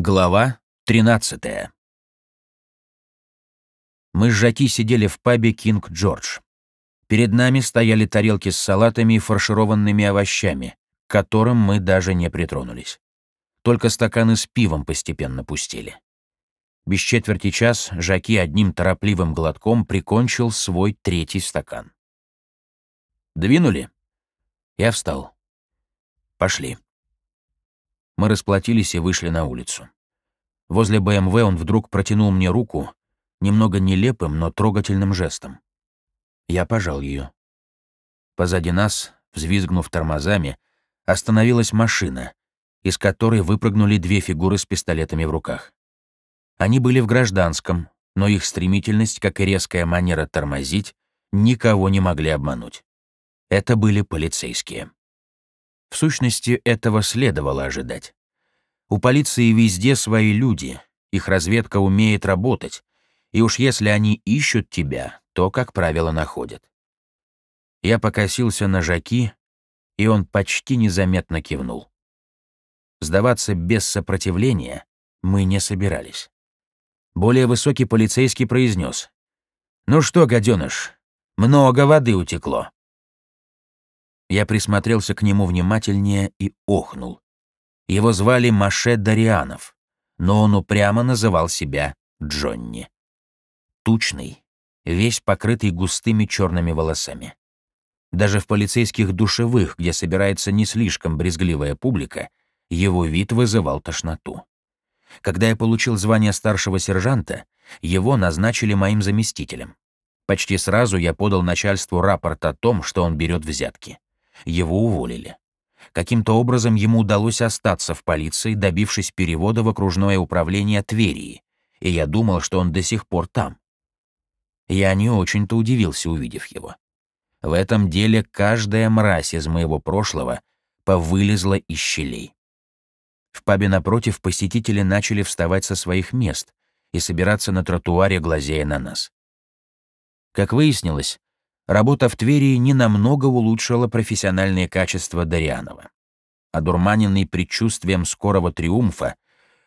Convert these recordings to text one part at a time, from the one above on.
Глава 13 Мы с Жаки сидели в пабе «Кинг Джордж». Перед нами стояли тарелки с салатами и фаршированными овощами, к которым мы даже не притронулись. Только стаканы с пивом постепенно пустили. Без четверти час Жаки одним торопливым глотком прикончил свой третий стакан. «Двинули?» Я встал. «Пошли». Мы расплатились и вышли на улицу. Возле БМВ он вдруг протянул мне руку, немного нелепым, но трогательным жестом. Я пожал ее. Позади нас, взвизгнув тормозами, остановилась машина, из которой выпрыгнули две фигуры с пистолетами в руках. Они были в гражданском, но их стремительность, как и резкая манера тормозить, никого не могли обмануть. Это были полицейские. В сущности, этого следовало ожидать. У полиции везде свои люди, их разведка умеет работать, и уж если они ищут тебя, то, как правило, находят. Я покосился на Жаки, и он почти незаметно кивнул. Сдаваться без сопротивления мы не собирались. Более высокий полицейский произнес: «Ну что, гаденыш, много воды утекло». Я присмотрелся к нему внимательнее и охнул. Его звали Маше Дарианов, но он упрямо называл себя Джонни. Тучный, весь покрытый густыми черными волосами. Даже в полицейских душевых, где собирается не слишком брезгливая публика, его вид вызывал тошноту. Когда я получил звание старшего сержанта, его назначили моим заместителем. Почти сразу я подал начальству рапорт о том, что он берет взятки. Его уволили. Каким-то образом ему удалось остаться в полиции, добившись перевода в окружное управление Тверии, и я думал, что он до сих пор там. Я не очень-то удивился, увидев его. В этом деле каждая мразь из моего прошлого повылезла из щелей. В пабе напротив посетители начали вставать со своих мест и собираться на тротуаре, глазея на нас. Как выяснилось, Работа в Твери ненамного улучшила профессиональные качества Дарианова. Одурманенный предчувствием скорого триумфа,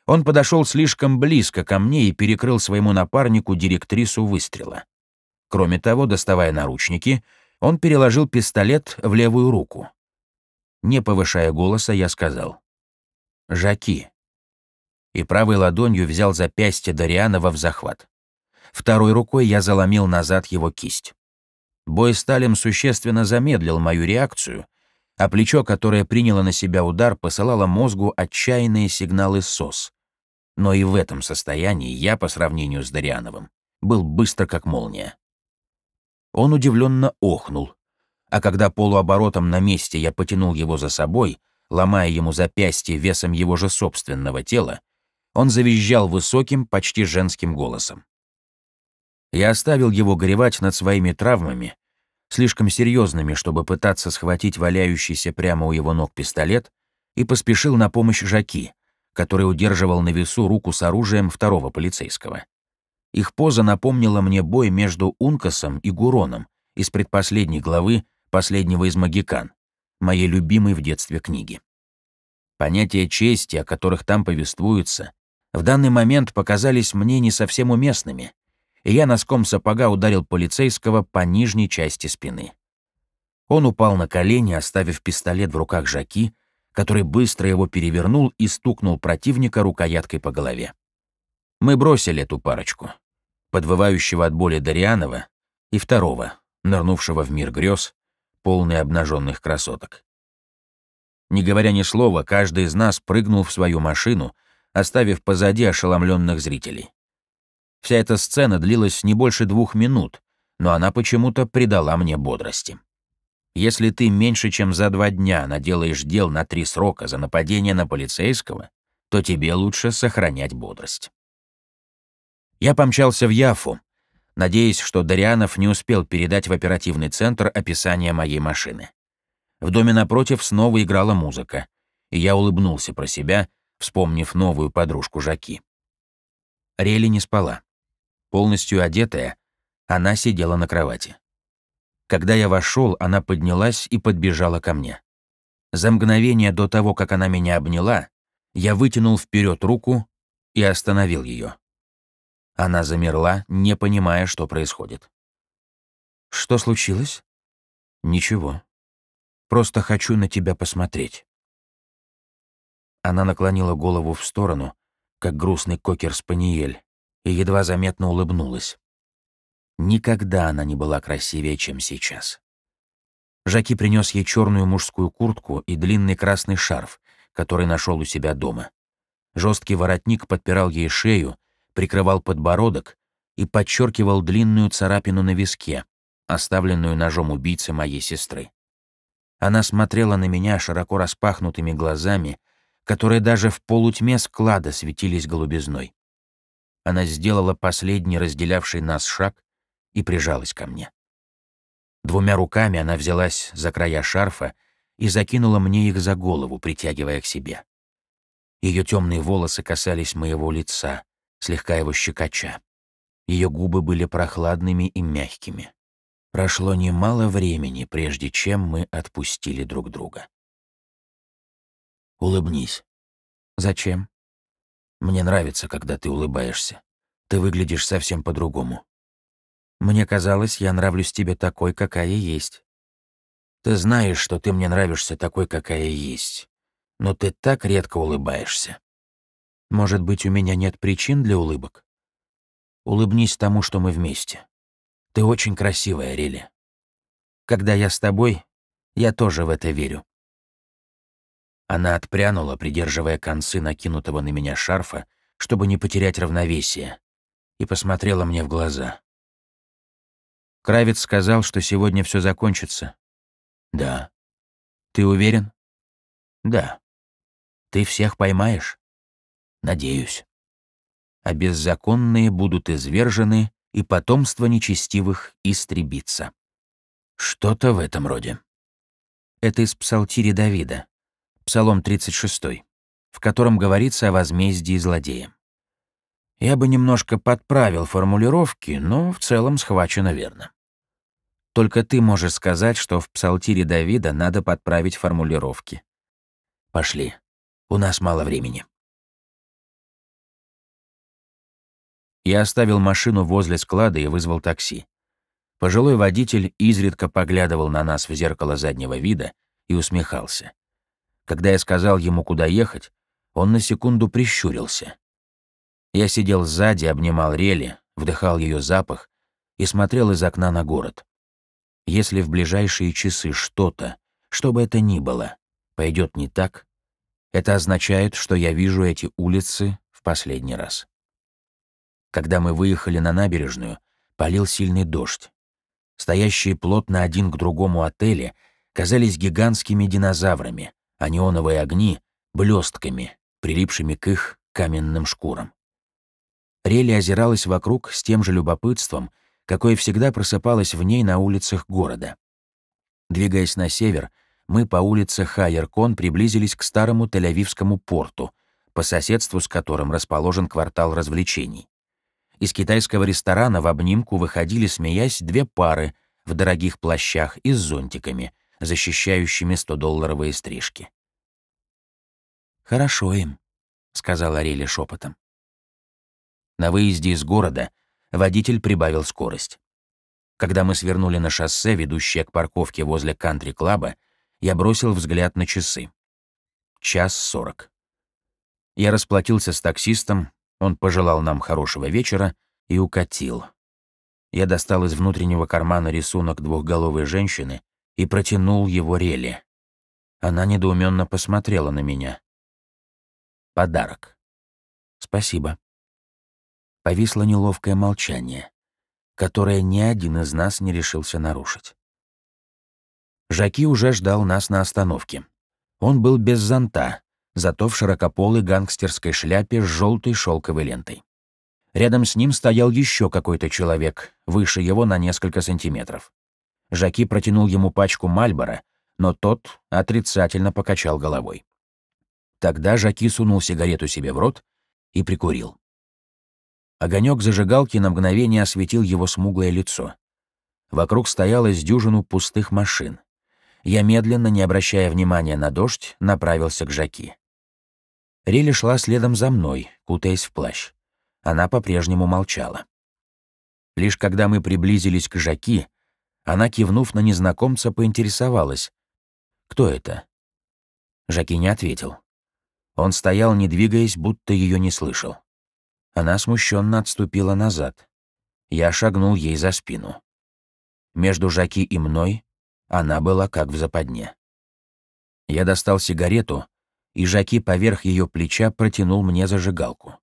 он подошел слишком близко ко мне и перекрыл своему напарнику директрису выстрела. Кроме того, доставая наручники, он переложил пистолет в левую руку. Не повышая голоса, я сказал «Жаки». И правой ладонью взял запястье Дарианова в захват. Второй рукой я заломил назад его кисть. Бой с Талем существенно замедлил мою реакцию, а плечо, которое приняло на себя удар, посылало мозгу отчаянные сигналы СОС. Но и в этом состоянии я, по сравнению с Дариановым, был быстро как молния. Он удивленно охнул, а когда полуоборотом на месте я потянул его за собой, ломая ему запястье весом его же собственного тела, он завизжал высоким, почти женским голосом. Я оставил его горевать над своими травмами, слишком серьезными, чтобы пытаться схватить валяющийся прямо у его ног пистолет, и поспешил на помощь Жаки, который удерживал на весу руку с оружием второго полицейского. Их поза напомнила мне бой между Ункасом и Гуроном из предпоследней главы последнего из Магикан, моей любимой в детстве книги. Понятия чести, о которых там повествуются, в данный момент показались мне не совсем уместными, и я носком сапога ударил полицейского по нижней части спины. Он упал на колени, оставив пистолет в руках Жаки, который быстро его перевернул и стукнул противника рукояткой по голове. Мы бросили эту парочку, подвывающего от боли Дарианова и второго, нырнувшего в мир грез, полный обнаженных красоток. Не говоря ни слова, каждый из нас прыгнул в свою машину, оставив позади ошеломленных зрителей. Вся эта сцена длилась не больше двух минут, но она почему-то придала мне бодрости. Если ты меньше чем за два дня наделаешь дел на три срока за нападение на полицейского, то тебе лучше сохранять бодрость. Я помчался в Яфу, надеясь, что Дарианов не успел передать в оперативный центр описание моей машины. В доме напротив снова играла музыка, и я улыбнулся про себя, вспомнив новую подружку Жаки. Рели не спала. Полностью одетая, она сидела на кровати. Когда я вошел, она поднялась и подбежала ко мне. За мгновение до того, как она меня обняла, я вытянул вперед руку и остановил ее. Она замерла, не понимая, что происходит. «Что случилось?» «Ничего. Просто хочу на тебя посмотреть». Она наклонила голову в сторону, как грустный кокер-спаниель, и едва заметно улыбнулась. Никогда она не была красивее, чем сейчас. Жаки принес ей черную мужскую куртку и длинный красный шарф, который нашел у себя дома. Жесткий воротник подпирал ей шею, прикрывал подбородок и подчеркивал длинную царапину на виске, оставленную ножом убийцы моей сестры. Она смотрела на меня широко распахнутыми глазами, которые даже в полутьме склада светились голубизной. Она сделала последний разделявший нас шаг и прижалась ко мне. Двумя руками она взялась за края шарфа и закинула мне их за голову, притягивая к себе. Ее темные волосы касались моего лица, слегка его щекоча. Ее губы были прохладными и мягкими. Прошло немало времени, прежде чем мы отпустили друг друга. Улыбнись. Зачем? Мне нравится, когда ты улыбаешься. Ты выглядишь совсем по-другому. Мне казалось, я нравлюсь тебе такой, какая есть. Ты знаешь, что ты мне нравишься такой, какая есть. Но ты так редко улыбаешься. Может быть, у меня нет причин для улыбок? Улыбнись тому, что мы вместе. Ты очень красивая, Рили. Когда я с тобой, я тоже в это верю. Она отпрянула, придерживая концы накинутого на меня шарфа, чтобы не потерять равновесие, и посмотрела мне в глаза. Кравец сказал, что сегодня все закончится. Да. Ты уверен? Да. Ты всех поймаешь? Надеюсь. А беззаконные будут извержены, и потомство нечестивых истребится. Что-то в этом роде. Это из Псалтири Давида, Псалом 36, в котором говорится о возмездии злодеям. Я бы немножко подправил формулировки, но в целом схвачено верно. Только ты можешь сказать, что в псалтире Давида надо подправить формулировки. Пошли. У нас мало времени. Я оставил машину возле склада и вызвал такси. Пожилой водитель изредка поглядывал на нас в зеркало заднего вида и усмехался. Когда я сказал ему, куда ехать, он на секунду прищурился. Я сидел сзади, обнимал рели, вдыхал ее запах и смотрел из окна на город. Если в ближайшие часы что-то, что бы это ни было, пойдет не так, это означает, что я вижу эти улицы в последний раз. Когда мы выехали на набережную, полил сильный дождь. Стоящие плотно один к другому отели казались гигантскими динозаврами, а неоновые огни — блестками, прилипшими к их каменным шкурам. Рели озиралась вокруг с тем же любопытством, какое всегда просыпалось в ней на улицах города. Двигаясь на север, мы по улице Хайеркон приблизились к старому Тель-Авивскому порту, по соседству с которым расположен квартал развлечений. Из китайского ресторана в обнимку выходили, смеясь, две пары в дорогих плащах и с зонтиками, защищающими 100-долларовые стрижки. «Хорошо им», — сказала Рели шепотом. На выезде из города водитель прибавил скорость. Когда мы свернули на шоссе, ведущее к парковке возле кантри-клаба, я бросил взгляд на часы. Час сорок. Я расплатился с таксистом, он пожелал нам хорошего вечера и укатил. Я достал из внутреннего кармана рисунок двухголовой женщины и протянул его Реле. Она недоуменно посмотрела на меня. Подарок. Спасибо. Повисло неловкое молчание, которое ни один из нас не решился нарушить. Жаки уже ждал нас на остановке. Он был без зонта, зато в широкополой гангстерской шляпе с желтой шелковой лентой. Рядом с ним стоял еще какой-то человек, выше его на несколько сантиметров. Жаки протянул ему пачку Мальбора, но тот отрицательно покачал головой. Тогда Жаки сунул сигарету себе в рот и прикурил. Огонек зажигалки на мгновение осветил его смуглое лицо. Вокруг стояло с дюжину пустых машин. Я медленно, не обращая внимания на дождь, направился к Жаки. Рели шла следом за мной, кутаясь в плащ. Она по-прежнему молчала. Лишь когда мы приблизились к Жаки, она, кивнув на незнакомца, поинтересовалась. «Кто это?» Жаки не ответил. Он стоял, не двигаясь, будто ее не слышал. Она смущенно отступила назад. Я шагнул ей за спину. Между Жаки и мной она была как в западне. Я достал сигарету, и Жаки поверх ее плеча протянул мне зажигалку.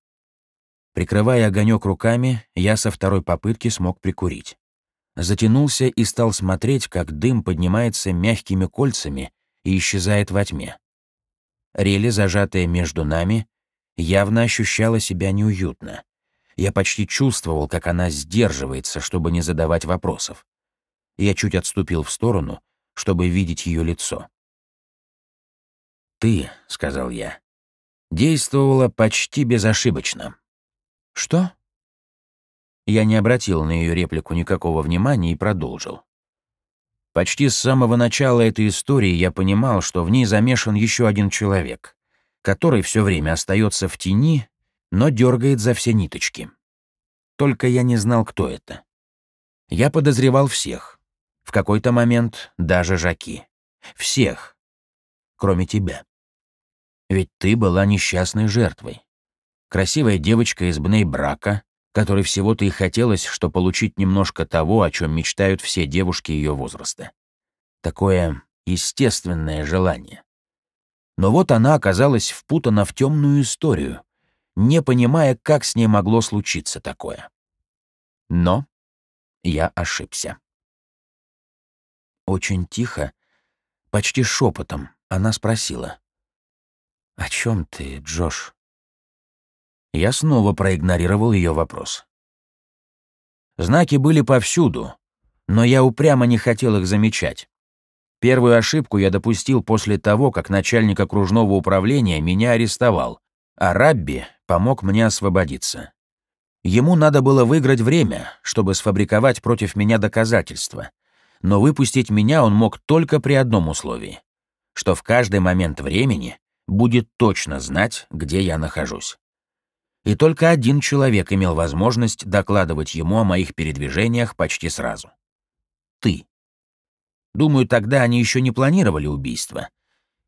Прикрывая огонек руками, я со второй попытки смог прикурить. Затянулся и стал смотреть, как дым поднимается мягкими кольцами и исчезает во тьме. Рели, зажатая между нами, явно ощущала себя неуютно. Я почти чувствовал, как она сдерживается, чтобы не задавать вопросов. Я чуть отступил в сторону, чтобы видеть ее лицо. «Ты», — сказал я, — действовала почти безошибочно. «Что?» Я не обратил на ее реплику никакого внимания и продолжил. Почти с самого начала этой истории я понимал, что в ней замешан еще один человек, который все время остается в тени, но дергает за все ниточки. Только я не знал, кто это. Я подозревал всех. В какой-то момент даже Жаки. Всех. Кроме тебя. Ведь ты была несчастной жертвой. Красивая девочка из Бней-Брака, которой всего-то и хотелось, что получить немножко того, о чем мечтают все девушки ее возраста. Такое естественное желание. Но вот она оказалась впутана в темную историю, не понимая, как с ней могло случиться такое. Но я ошибся. Очень тихо, почти шепотом, она спросила. «О чем ты, Джош?» Я снова проигнорировал ее вопрос. Знаки были повсюду, но я упрямо не хотел их замечать. Первую ошибку я допустил после того, как начальник окружного управления меня арестовал, а Рабби помог мне освободиться. Ему надо было выиграть время, чтобы сфабриковать против меня доказательства. Но выпустить меня он мог только при одном условии, что в каждый момент времени будет точно знать, где я нахожусь и только один человек имел возможность докладывать ему о моих передвижениях почти сразу. Ты. Думаю, тогда они еще не планировали убийство.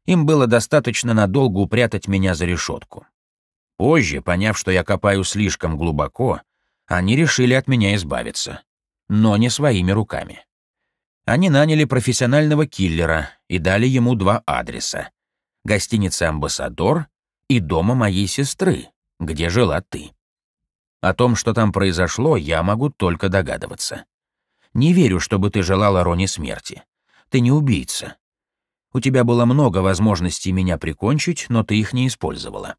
Им было достаточно надолго упрятать меня за решетку. Позже, поняв, что я копаю слишком глубоко, они решили от меня избавиться. Но не своими руками. Они наняли профессионального киллера и дали ему два адреса. Гостиница «Амбассадор» и дома моей сестры, где жила ты. О том, что там произошло, я могу только догадываться. Не верю, чтобы ты желала Рони смерти. Ты не убийца. У тебя было много возможностей меня прикончить, но ты их не использовала.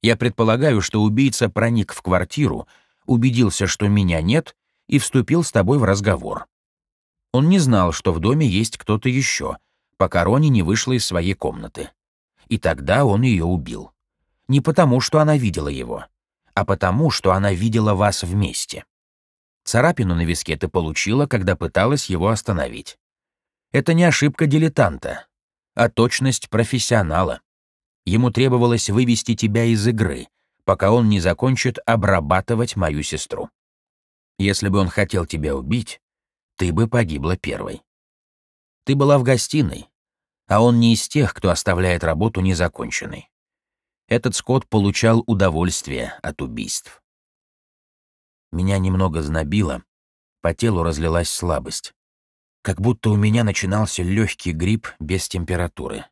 Я предполагаю, что убийца проник в квартиру, убедился, что меня нет, и вступил с тобой в разговор. Он не знал, что в доме есть кто-то еще, пока Рони не вышла из своей комнаты. И тогда он ее убил не потому, что она видела его, а потому, что она видела вас вместе. Царапину на виске ты получила, когда пыталась его остановить. Это не ошибка дилетанта, а точность профессионала. Ему требовалось вывести тебя из игры, пока он не закончит обрабатывать мою сестру. Если бы он хотел тебя убить, ты бы погибла первой. Ты была в гостиной, а он не из тех, кто оставляет работу незаконченной этот скот получал удовольствие от убийств. Меня немного знобило, по телу разлилась слабость. Как будто у меня начинался легкий грипп без температуры.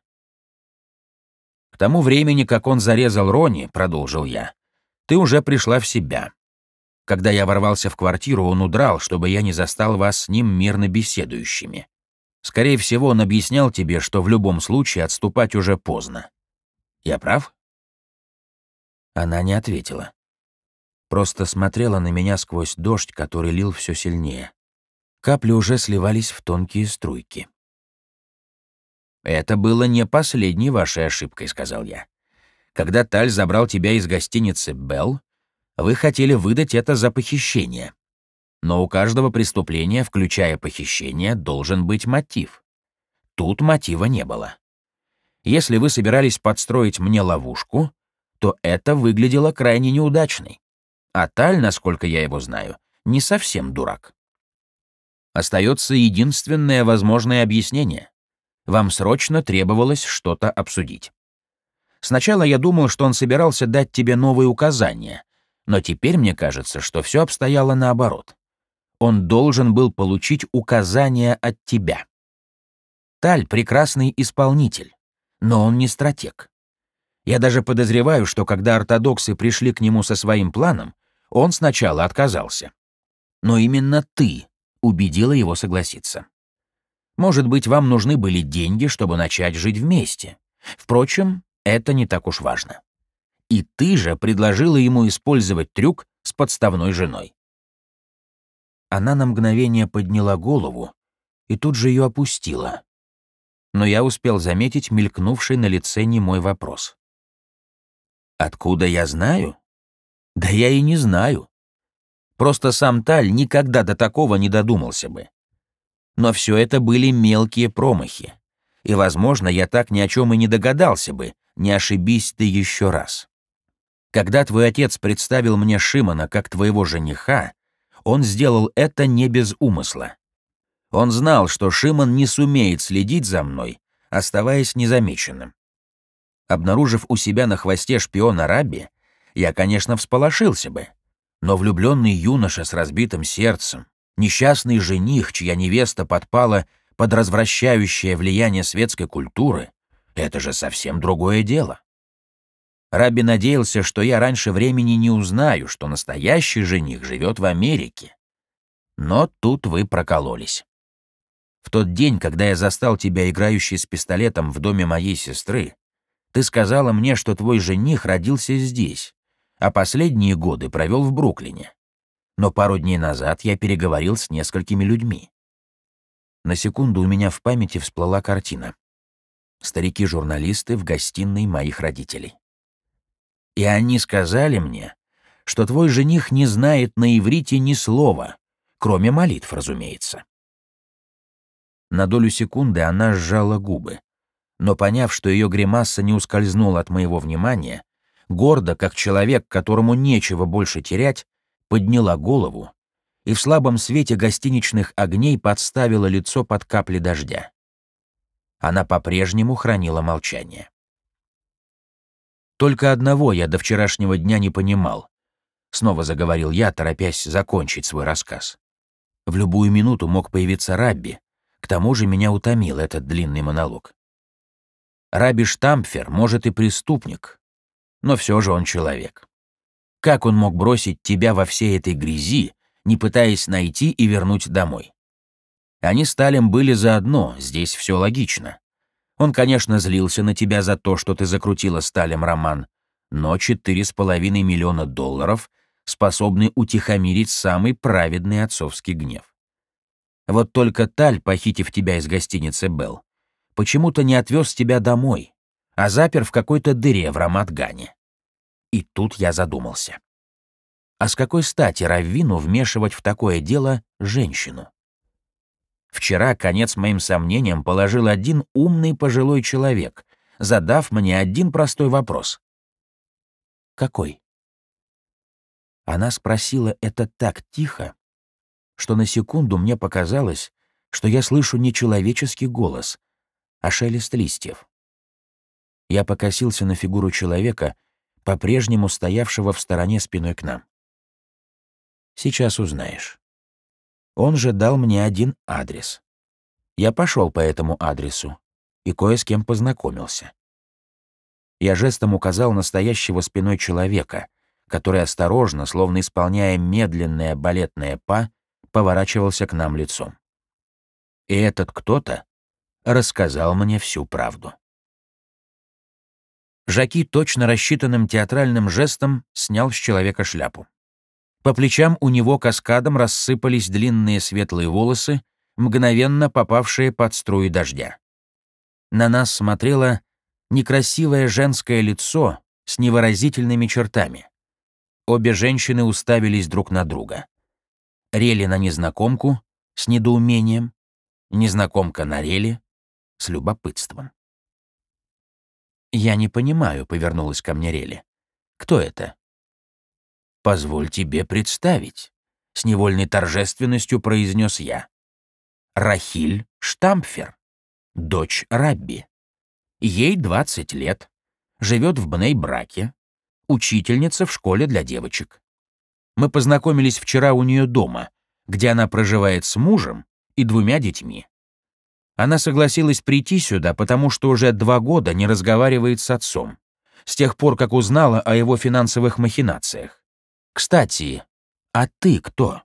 К тому времени, как он зарезал Рони, продолжил я, ты уже пришла в себя. Когда я ворвался в квартиру, он удрал, чтобы я не застал вас с ним мирно беседующими. Скорее всего, он объяснял тебе, что в любом случае отступать уже поздно. Я прав? Она не ответила. Просто смотрела на меня сквозь дождь, который лил все сильнее. Капли уже сливались в тонкие струйки. «Это было не последней вашей ошибкой», — сказал я. «Когда Таль забрал тебя из гостиницы «Белл», вы хотели выдать это за похищение. Но у каждого преступления, включая похищение, должен быть мотив. Тут мотива не было. Если вы собирались подстроить мне ловушку, то это выглядело крайне неудачной. А Таль, насколько я его знаю, не совсем дурак. Остается единственное возможное объяснение. Вам срочно требовалось что-то обсудить. Сначала я думал, что он собирался дать тебе новые указания, но теперь мне кажется, что все обстояло наоборот. Он должен был получить указания от тебя. Таль — прекрасный исполнитель, но он не стратег. Я даже подозреваю, что когда ортодоксы пришли к нему со своим планом, он сначала отказался. Но именно ты убедила его согласиться. Может быть, вам нужны были деньги, чтобы начать жить вместе. Впрочем, это не так уж важно. И ты же предложила ему использовать трюк с подставной женой. Она на мгновение подняла голову и тут же ее опустила. Но я успел заметить мелькнувший на лице немой вопрос. «Откуда я знаю?» «Да я и не знаю. Просто сам Таль никогда до такого не додумался бы. Но все это были мелкие промахи. И, возможно, я так ни о чем и не догадался бы, не ошибись ты еще раз. Когда твой отец представил мне Шимона как твоего жениха, он сделал это не без умысла. Он знал, что Шимон не сумеет следить за мной, оставаясь незамеченным. Обнаружив у себя на хвосте шпиона Рабби, я, конечно, всполошился бы. Но влюбленный юноша с разбитым сердцем, несчастный жених, чья невеста подпала под развращающее влияние светской культуры, это же совсем другое дело. Раби надеялся, что я раньше времени не узнаю, что настоящий жених живет в Америке. Но тут вы прокололись. В тот день, когда я застал тебя играющей с пистолетом в доме моей сестры, ты сказала мне, что твой жених родился здесь, а последние годы провел в Бруклине. Но пару дней назад я переговорил с несколькими людьми. На секунду у меня в памяти всплыла картина. Старики-журналисты в гостиной моих родителей. И они сказали мне, что твой жених не знает на иврите ни слова, кроме молитв, разумеется. На долю секунды она сжала губы, но поняв, что ее гримаса не ускользнула от моего внимания, гордо, как человек, которому нечего больше терять, подняла голову и в слабом свете гостиничных огней подставила лицо под капли дождя. Она по-прежнему хранила молчание. «Только одного я до вчерашнего дня не понимал», — снова заговорил я, торопясь закончить свой рассказ. В любую минуту мог появиться Рабби, к тому же меня утомил этот длинный монолог. Раби Штампфер, может, и преступник, но все же он человек. Как он мог бросить тебя во всей этой грязи, не пытаясь найти и вернуть домой? Они с Талем были заодно, здесь все логично. Он, конечно, злился на тебя за то, что ты закрутила с Талем роман, но четыре с половиной миллиона долларов способны утихомирить самый праведный отцовский гнев. Вот только Таль, похитив тебя из гостиницы «Белл», почему-то не отвез тебя домой, а запер в какой-то дыре в Рамадгане. И тут я задумался. А с какой стати Раввину вмешивать в такое дело женщину? Вчера конец моим сомнениям положил один умный пожилой человек, задав мне один простой вопрос. «Какой?» Она спросила это так тихо, что на секунду мне показалось, что я слышу не человеческий голос, а шелест листьев. Я покосился на фигуру человека, по-прежнему стоявшего в стороне спиной к нам. Сейчас узнаешь. Он же дал мне один адрес. Я пошел по этому адресу и кое с кем познакомился. Я жестом указал настоящего спиной человека, который осторожно, словно исполняя медленное балетное па, поворачивался к нам лицом. И этот кто-то рассказал мне всю правду. Жаки точно рассчитанным театральным жестом снял с человека шляпу. По плечам у него каскадом рассыпались длинные светлые волосы, мгновенно попавшие под струи дождя. На нас смотрело некрасивое женское лицо с невыразительными чертами. Обе женщины уставились друг на друга. Рели на незнакомку с недоумением, незнакомка на Рели с любопытством. «Я не понимаю», — повернулась ко мне Рели. Кто это? Позволь тебе представить, с невольной торжественностью произнес я. Рахиль Штампфер, дочь Рабби. Ей 20 лет, живет в Бней-Браке, учительница в школе для девочек. Мы познакомились вчера у нее дома, где она проживает с мужем и двумя детьми. Она согласилась прийти сюда, потому что уже два года не разговаривает с отцом, с тех пор, как узнала о его финансовых махинациях. Кстати, а ты кто?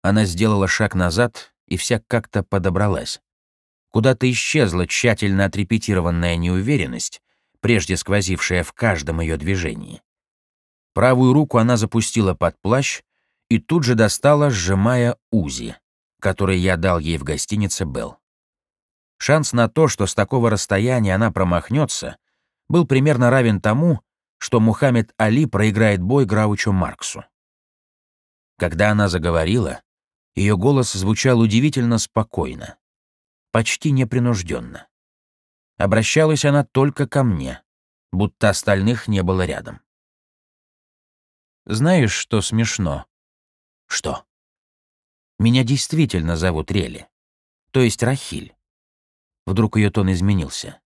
Она сделала шаг назад и вся как-то подобралась. Куда-то исчезла тщательно отрепетированная неуверенность, прежде сквозившая в каждом ее движении. Правую руку она запустила под плащ и тут же достала, сжимая УЗИ, который я дал ей в гостинице «Белл». Шанс на то, что с такого расстояния она промахнется, был примерно равен тому, что Мухаммед Али проиграет бой Граучу Марксу. Когда она заговорила, ее голос звучал удивительно спокойно почти непринужденно. Обращалась она только ко мне, будто остальных не было рядом. Знаешь, что смешно? Что? Меня действительно зовут Рели, то есть Рахиль. Вдруг ее тон изменился.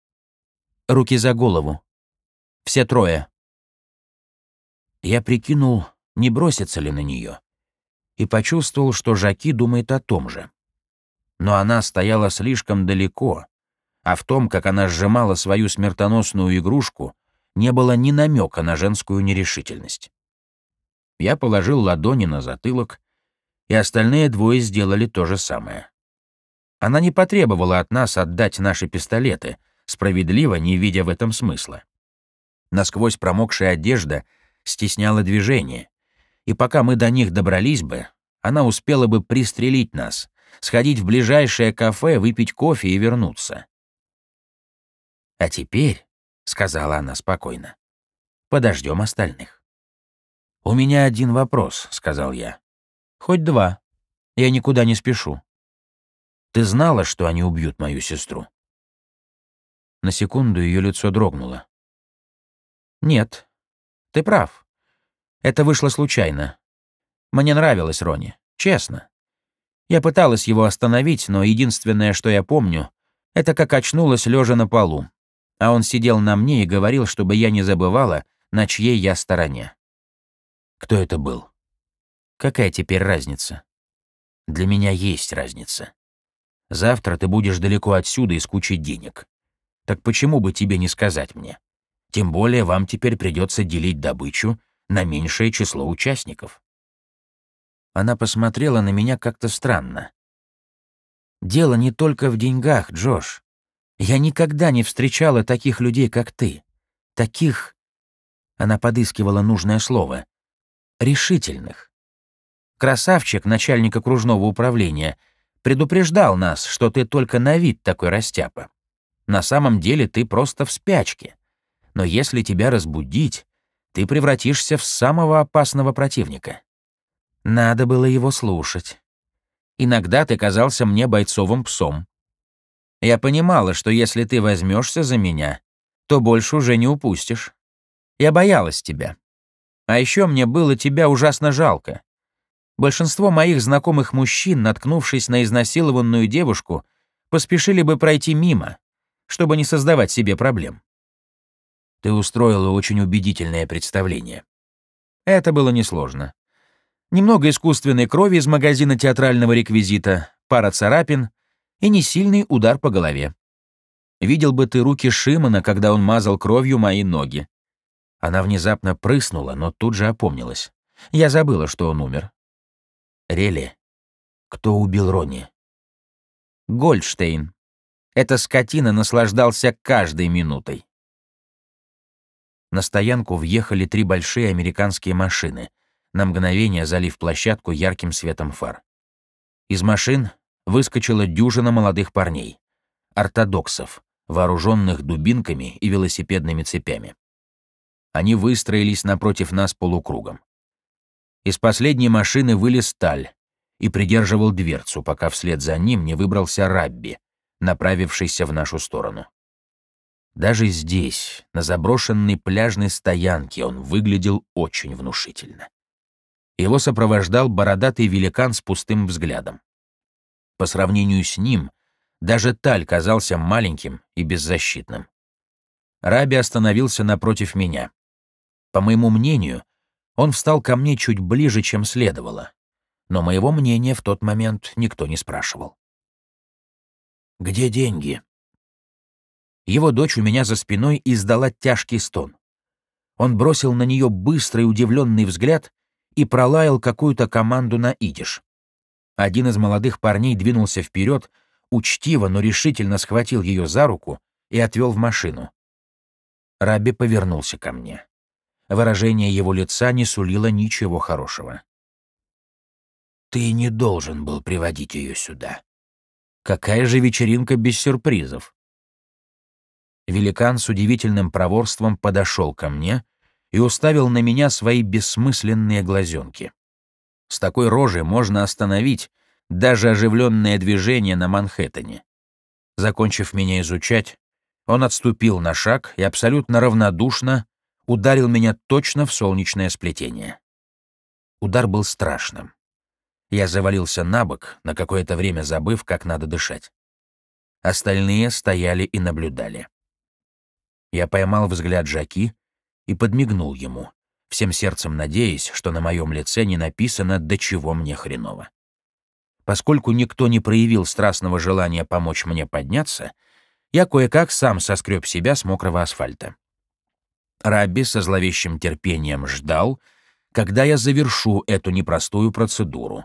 Руки за голову. Все трое. Я прикинул, не бросится ли на нее, и почувствовал, что Жаки думает о том же но она стояла слишком далеко, а в том, как она сжимала свою смертоносную игрушку, не было ни намека на женскую нерешительность. Я положил ладони на затылок, и остальные двое сделали то же самое. Она не потребовала от нас отдать наши пистолеты, справедливо не видя в этом смысла. Насквозь промокшая одежда стесняла движение, и пока мы до них добрались бы, она успела бы пристрелить нас, сходить в ближайшее кафе, выпить кофе и вернуться. «А теперь», — сказала она спокойно, — «подождем остальных». «У меня один вопрос», — сказал я. «Хоть два. Я никуда не спешу. Ты знала, что они убьют мою сестру?» На секунду ее лицо дрогнуло. «Нет, ты прав. Это вышло случайно. Мне нравилось Рони, честно. Я пыталась его остановить, но единственное, что я помню, это как очнулась лежа на полу. А он сидел на мне и говорил, чтобы я не забывала, на чьей я стороне. Кто это был? Какая теперь разница? Для меня есть разница. Завтра ты будешь далеко отсюда и с кучей денег. Так почему бы тебе не сказать мне? Тем более вам теперь придется делить добычу на меньшее число участников. Она посмотрела на меня как-то странно. «Дело не только в деньгах, Джош. Я никогда не встречала таких людей, как ты. Таких...» Она подыскивала нужное слово. «Решительных. Красавчик, начальник окружного управления, предупреждал нас, что ты только на вид такой растяпа. На самом деле ты просто в спячке. Но если тебя разбудить, ты превратишься в самого опасного противника. Надо было его слушать. Иногда ты казался мне бойцовым псом. Я понимала, что если ты возьмешься за меня, то больше уже не упустишь. Я боялась тебя. А еще мне было тебя ужасно жалко. Большинство моих знакомых мужчин, наткнувшись на изнасилованную девушку, поспешили бы пройти мимо, чтобы не создавать себе проблем. Ты устроила очень убедительное представление. Это было несложно. Немного искусственной крови из магазина театрального реквизита, пара царапин и несильный удар по голове. Видел бы ты руки Шимона, когда он мазал кровью мои ноги. Она внезапно прыснула, но тут же опомнилась. Я забыла, что он умер. Рели, кто убил Ронни? Гольдштейн. Эта скотина наслаждался каждой минутой. На стоянку въехали три большие американские машины — на мгновение залив площадку ярким светом фар. Из машин выскочила дюжина молодых парней, ортодоксов, вооруженных дубинками и велосипедными цепями. Они выстроились напротив нас полукругом. Из последней машины вылез Таль и придерживал дверцу, пока вслед за ним не выбрался Рабби, направившийся в нашу сторону. Даже здесь, на заброшенной пляжной стоянке, он выглядел очень внушительно. Его сопровождал бородатый великан с пустым взглядом. По сравнению с ним, даже Таль казался маленьким и беззащитным. Раби остановился напротив меня. По моему мнению, он встал ко мне чуть ближе, чем следовало. Но моего мнения в тот момент никто не спрашивал. «Где деньги?» Его дочь у меня за спиной издала тяжкий стон. Он бросил на нее быстрый удивленный взгляд и пролаял какую-то команду на идиш. Один из молодых парней двинулся вперед, учтиво, но решительно схватил ее за руку и отвел в машину. Раби повернулся ко мне. Выражение его лица не сулило ничего хорошего. «Ты не должен был приводить ее сюда. Какая же вечеринка без сюрпризов?» Великан с удивительным проворством подошел ко мне и уставил на меня свои бессмысленные глазенки. С такой рожей можно остановить даже оживленное движение на Манхэттене. Закончив меня изучать, он отступил на шаг и абсолютно равнодушно ударил меня точно в солнечное сплетение. Удар был страшным. Я завалился на бок, на какое-то время забыв, как надо дышать. Остальные стояли и наблюдали. Я поймал взгляд Жаки и подмигнул ему, всем сердцем надеясь, что на моем лице не написано «до чего мне хреново». Поскольку никто не проявил страстного желания помочь мне подняться, я кое-как сам соскреб себя с мокрого асфальта. Рабби со зловещим терпением ждал, когда я завершу эту непростую процедуру,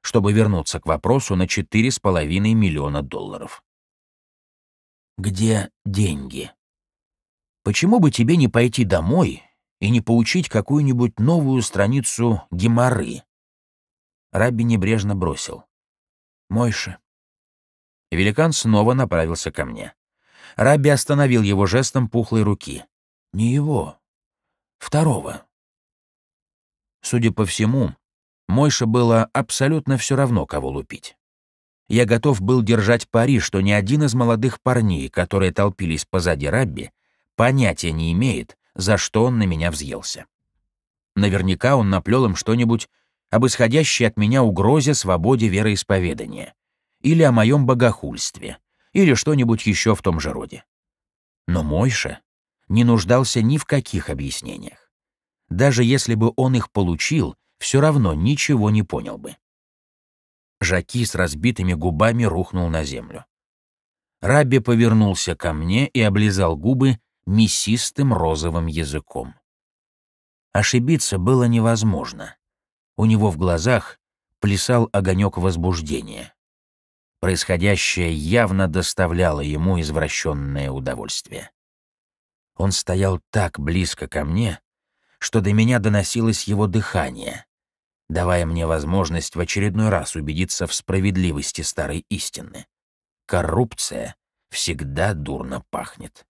чтобы вернуться к вопросу на 4,5 миллиона долларов. «Где деньги?» Почему бы тебе не пойти домой и не поучить какую-нибудь новую страницу геморры?» Рабби небрежно бросил. «Мойша». Великан снова направился ко мне. Рабби остановил его жестом пухлой руки. «Не его. Второго». Судя по всему, Мойша было абсолютно все равно, кого лупить. Я готов был держать пари, что ни один из молодых парней, которые толпились позади Рабби, понятия не имеет, за что он на меня взъелся. Наверняка он наплел им что-нибудь об исходящей от меня угрозе свободе вероисповедания, или о моем богохульстве, или что-нибудь еще в том же роде. Но Мойша не нуждался ни в каких объяснениях. Даже если бы он их получил, все равно ничего не понял бы. Жаки с разбитыми губами рухнул на землю. Рабби повернулся ко мне и облизал губы, мясистым розовым языком. Ошибиться было невозможно. У него в глазах плясал огонек возбуждения. Происходящее явно доставляло ему извращенное удовольствие. Он стоял так близко ко мне, что до меня доносилось его дыхание, давая мне возможность в очередной раз убедиться в справедливости старой истины. Коррупция всегда дурно пахнет.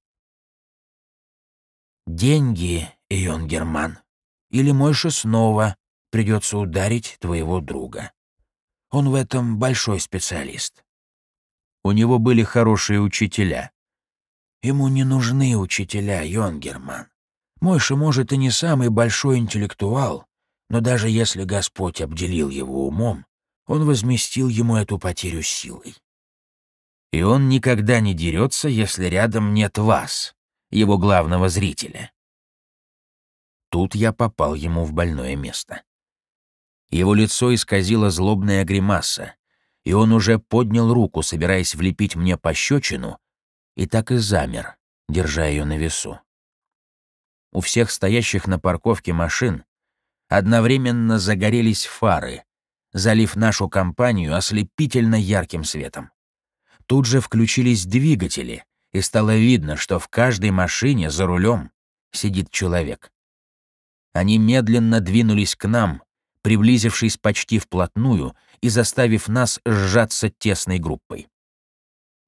Деньги, Ион Герман. Или Мойше снова придется ударить твоего друга. Он в этом большой специалист. У него были хорошие учителя. Ему не нужны учителя, Йон Герман. Мойша, может, и не самый большой интеллектуал, но даже если Господь обделил его умом, он возместил ему эту потерю силой. И он никогда не дерется, если рядом нет вас, его главного зрителя. Тут я попал ему в больное место. Его лицо исказило злобная гримаса, и он уже поднял руку, собираясь влепить мне пощечину, и так и замер, держа ее на весу. У всех стоящих на парковке машин одновременно загорелись фары, залив нашу компанию ослепительно ярким светом. Тут же включились двигатели, и стало видно, что в каждой машине за рулем сидит человек. Они медленно двинулись к нам, приблизившись почти вплотную и заставив нас сжаться тесной группой.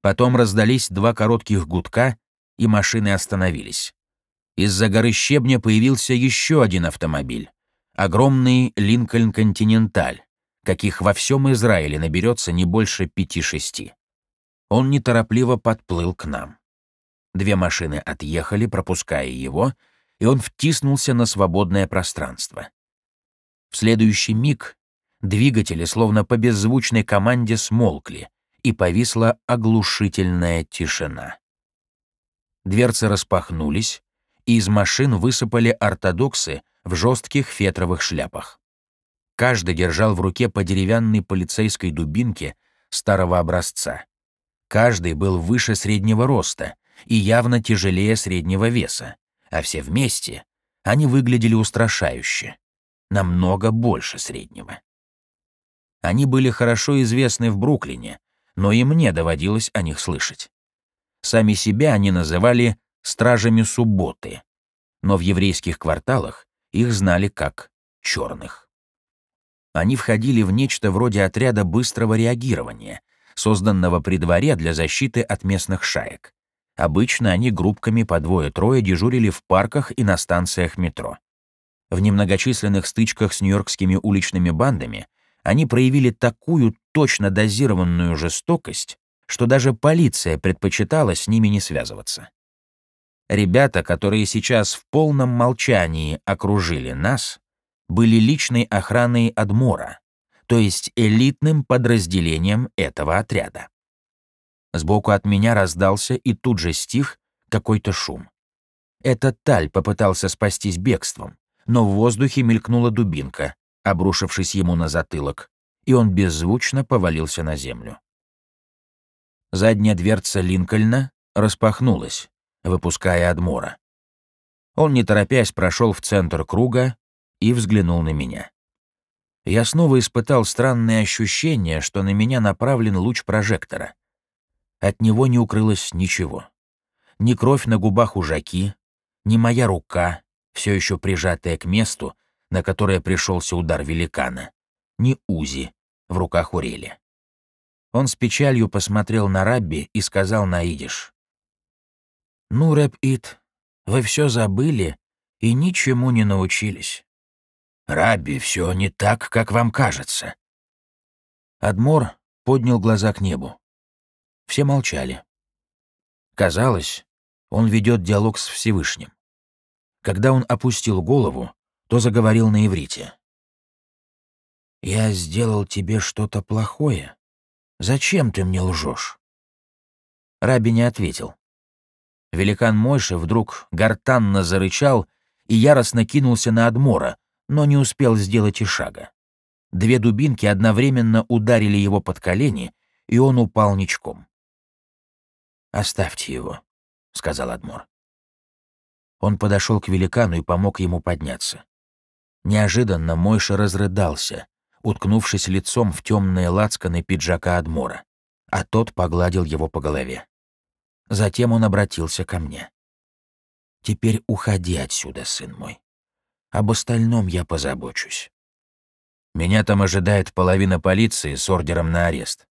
Потом раздались два коротких гудка, и машины остановились. Из-за горы щебня появился еще один автомобиль. Огромный Линкольн Континенталь, каких во всем Израиле наберется не больше пяти-шести он неторопливо подплыл к нам. Две машины отъехали, пропуская его, и он втиснулся на свободное пространство. В следующий миг двигатели, словно по беззвучной команде, смолкли, и повисла оглушительная тишина. Дверцы распахнулись, и из машин высыпали ортодоксы в жестких фетровых шляпах. Каждый держал в руке по деревянной полицейской дубинке старого образца. Каждый был выше среднего роста и явно тяжелее среднего веса, а все вместе они выглядели устрашающе, намного больше среднего. Они были хорошо известны в Бруклине, но и мне доводилось о них слышать. Сами себя они называли «стражами субботы», но в еврейских кварталах их знали как «черных». Они входили в нечто вроде отряда быстрого реагирования, созданного при дворе для защиты от местных шаек. Обычно они группками по двое-трое дежурили в парках и на станциях метро. В немногочисленных стычках с нью-йоркскими уличными бандами они проявили такую точно дозированную жестокость, что даже полиция предпочитала с ними не связываться. Ребята, которые сейчас в полном молчании окружили нас, были личной охраной Адмора, то есть элитным подразделением этого отряда. Сбоку от меня раздался и тут же стих какой-то шум. Этот Таль попытался спастись бегством, но в воздухе мелькнула дубинка, обрушившись ему на затылок, и он беззвучно повалился на землю. Задняя дверца Линкольна распахнулась, выпуская Адмора. Он, не торопясь, прошел в центр круга и взглянул на меня. Я снова испытал странное ощущение, что на меня направлен луч прожектора. От него не укрылось ничего. Ни кровь на губах у Жаки, ни моя рука, все еще прижатая к месту, на которое пришелся удар великана, ни Узи в руках Урели. Он с печалью посмотрел на Рабби и сказал на идиш. «Ну, Рэп-Ит, вы все забыли и ничему не научились. Рабби, все не так, как вам кажется». Адмор поднял глаза к небу. Все молчали. Казалось, он ведет диалог с Всевышним. Когда он опустил голову, то заговорил на иврите. «Я сделал тебе что-то плохое. Зачем ты мне лжешь?» Раби не ответил. Великан Мойша вдруг гортанно зарычал и яростно кинулся на Адмора, но не успел сделать и шага. Две дубинки одновременно ударили его под колени, и он упал ничком. «Оставьте его», — сказал Адмор. Он подошел к великану и помог ему подняться. Неожиданно Мойша разрыдался, уткнувшись лицом в темные лацканы пиджака Адмора, а тот погладил его по голове. Затем он обратился ко мне. «Теперь уходи отсюда, сын мой. Об остальном я позабочусь. Меня там ожидает половина полиции с ордером на арест.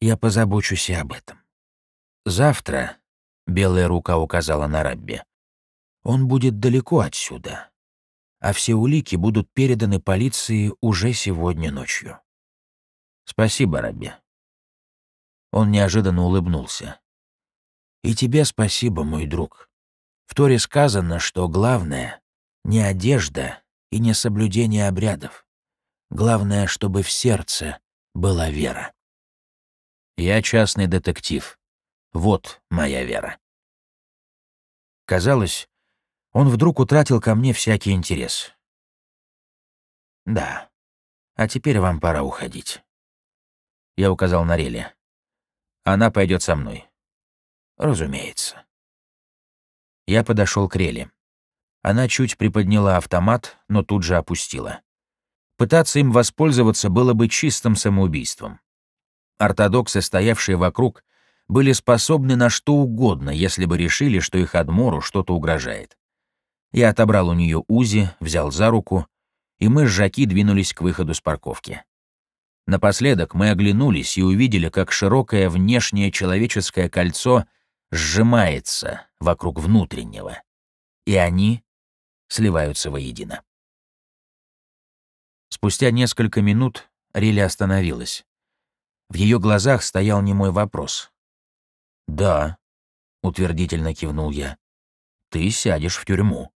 Я позабочусь и об этом. Завтра, — белая рука указала на Рабби, — он будет далеко отсюда, а все улики будут переданы полиции уже сегодня ночью. Спасибо, Раби. Он неожиданно улыбнулся. И тебе спасибо, мой друг. В Торе сказано, что главное — не одежда и не соблюдение обрядов. Главное, чтобы в сердце была вера. Я частный детектив. Вот моя вера. Казалось, он вдруг утратил ко мне всякий интерес. «Да. А теперь вам пора уходить». Я указал на Рели. «Она пойдет со мной». «Разумеется». Я подошел к Рели. Она чуть приподняла автомат, но тут же опустила. Пытаться им воспользоваться было бы чистым самоубийством. Ортодоксы, стоявшие вокруг, были способны на что угодно, если бы решили, что их Адмору что-то угрожает. Я отобрал у нее Узи, взял за руку, и мы с Жаки двинулись к выходу с парковки. Напоследок мы оглянулись и увидели, как широкое внешнее человеческое кольцо сжимается вокруг внутреннего, и они сливаются воедино. Спустя несколько минут Рилли остановилась. В ее глазах стоял немой вопрос. «Да», утвердительно кивнул я. «Ты сядешь в тюрьму».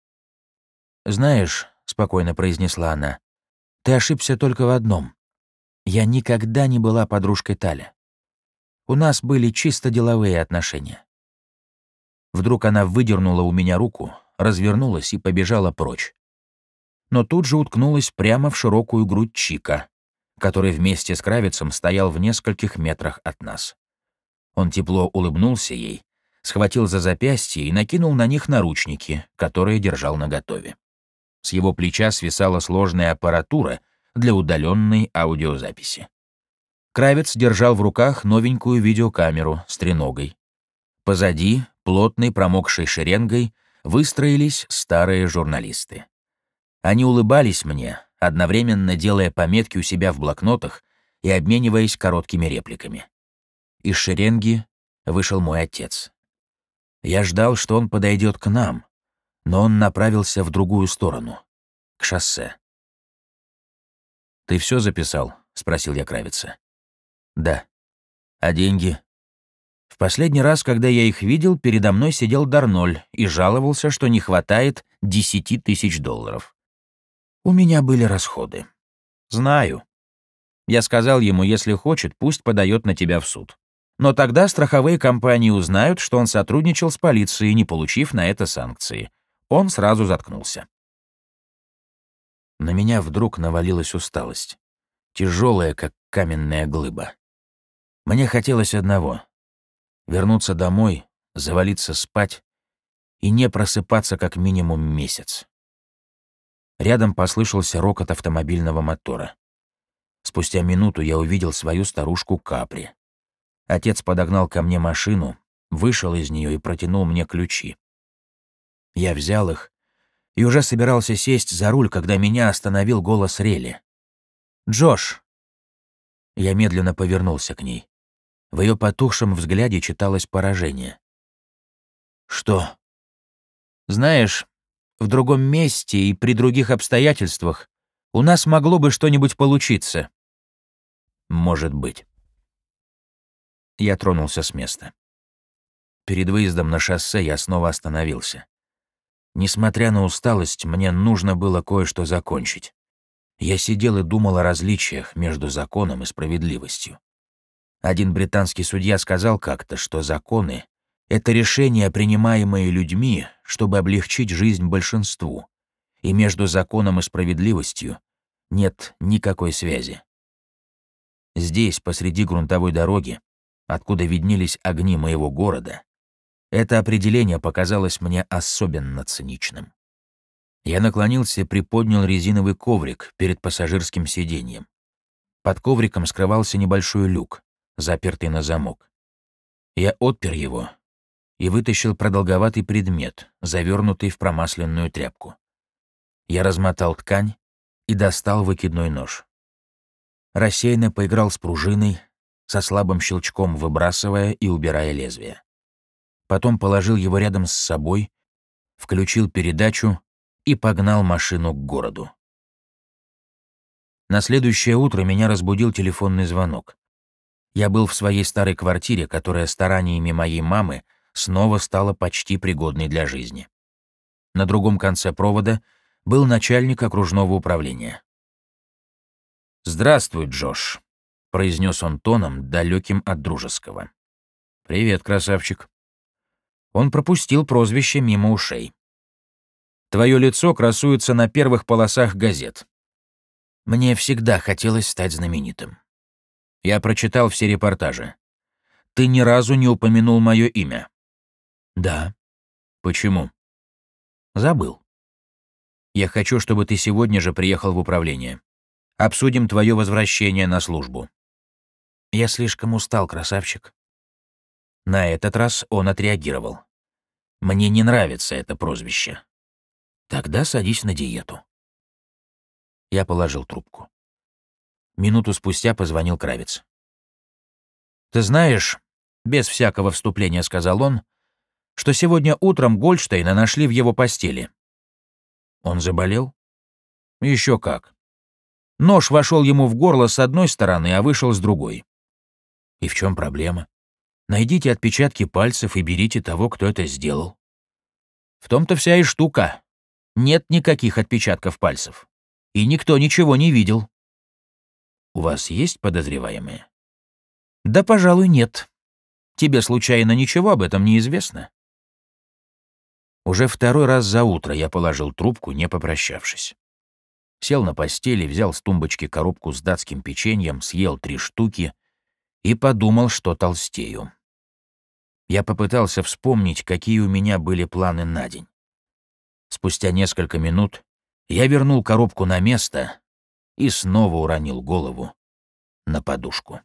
«Знаешь», — спокойно произнесла она, — «ты ошибся только в одном. Я никогда не была подружкой Таля. У нас были чисто деловые отношения». Вдруг она выдернула у меня руку, развернулась и побежала прочь. Но тут же уткнулась прямо в широкую грудь Чика, который вместе с Кравицем стоял в нескольких метрах от нас. Он тепло улыбнулся ей, схватил за запястье и накинул на них наручники, которые держал наготове. С его плеча свисала сложная аппаратура для удаленной аудиозаписи. Кравец держал в руках новенькую видеокамеру с треногой. Позади, плотной промокшей шеренгой, выстроились старые журналисты. Они улыбались мне, одновременно делая пометки у себя в блокнотах и обмениваясь короткими репликами. Из шеренги вышел мой отец. Я ждал, что он подойдет к нам, но он направился в другую сторону, к шоссе. «Ты все записал?» — спросил я Кравица. «Да. А деньги?» В последний раз, когда я их видел, передо мной сидел Дарноль и жаловался, что не хватает десяти тысяч долларов. У меня были расходы. Знаю. Я сказал ему, если хочет, пусть подает на тебя в суд. Но тогда страховые компании узнают, что он сотрудничал с полицией, не получив на это санкции. Он сразу заткнулся. На меня вдруг навалилась усталость. Тяжелая, как каменная глыба. Мне хотелось одного — вернуться домой, завалиться спать и не просыпаться как минимум месяц. Рядом послышался рокот автомобильного мотора. Спустя минуту я увидел свою старушку Капри. Отец подогнал ко мне машину, вышел из нее и протянул мне ключи. Я взял их и уже собирался сесть за руль, когда меня остановил голос Рели. «Джош!» Я медленно повернулся к ней. В ее потухшем взгляде читалось поражение. «Что?» «Знаешь, в другом месте и при других обстоятельствах у нас могло бы что-нибудь получиться». «Может быть». Я тронулся с места. Перед выездом на шоссе я снова остановился. Несмотря на усталость, мне нужно было кое-что закончить. Я сидел и думал о различиях между законом и справедливостью. Один британский судья сказал как-то, что законы — это решения, принимаемые людьми, чтобы облегчить жизнь большинству, и между законом и справедливостью нет никакой связи. Здесь, посреди грунтовой дороги, откуда виднелись огни моего города, это определение показалось мне особенно циничным. Я наклонился и приподнял резиновый коврик перед пассажирским сиденьем. Под ковриком скрывался небольшой люк, запертый на замок. Я отпер его и вытащил продолговатый предмет, завернутый в промасленную тряпку. Я размотал ткань и достал выкидной нож. Рассеянно поиграл с пружиной, со слабым щелчком выбрасывая и убирая лезвие. Потом положил его рядом с собой, включил передачу и погнал машину к городу. На следующее утро меня разбудил телефонный звонок. Я был в своей старой квартире, которая стараниями моей мамы снова стала почти пригодной для жизни. На другом конце провода был начальник окружного управления. «Здравствуй, Джош», — произнес он тоном, далеким от дружеского. «Привет, красавчик». Он пропустил прозвище мимо ушей. «Твое лицо красуется на первых полосах газет. Мне всегда хотелось стать знаменитым. Я прочитал все репортажи. Ты ни разу не упомянул мое имя». «Да». «Почему?» «Забыл. Я хочу, чтобы ты сегодня же приехал в управление. Обсудим твое возвращение на службу. Я слишком устал, красавчик. На этот раз он отреагировал. Мне не нравится это прозвище. Тогда садись на диету. Я положил трубку. Минуту спустя позвонил Кравец. «Ты знаешь, без всякого вступления сказал он, что сегодня утром Гольдштейна нашли в его постели. Он заболел? Еще как. Нож вошел ему в горло с одной стороны, а вышел с другой. И в чем проблема? Найдите отпечатки пальцев и берите того, кто это сделал. В том-то вся и штука. Нет никаких отпечатков пальцев. И никто ничего не видел. У вас есть подозреваемые? Да, пожалуй, нет. Тебе случайно ничего об этом не известно? Уже второй раз за утро я положил трубку, не попрощавшись. Сел на постели, взял с тумбочки коробку с датским печеньем, съел три штуки и подумал, что толстею. Я попытался вспомнить, какие у меня были планы на день. Спустя несколько минут я вернул коробку на место и снова уронил голову на подушку.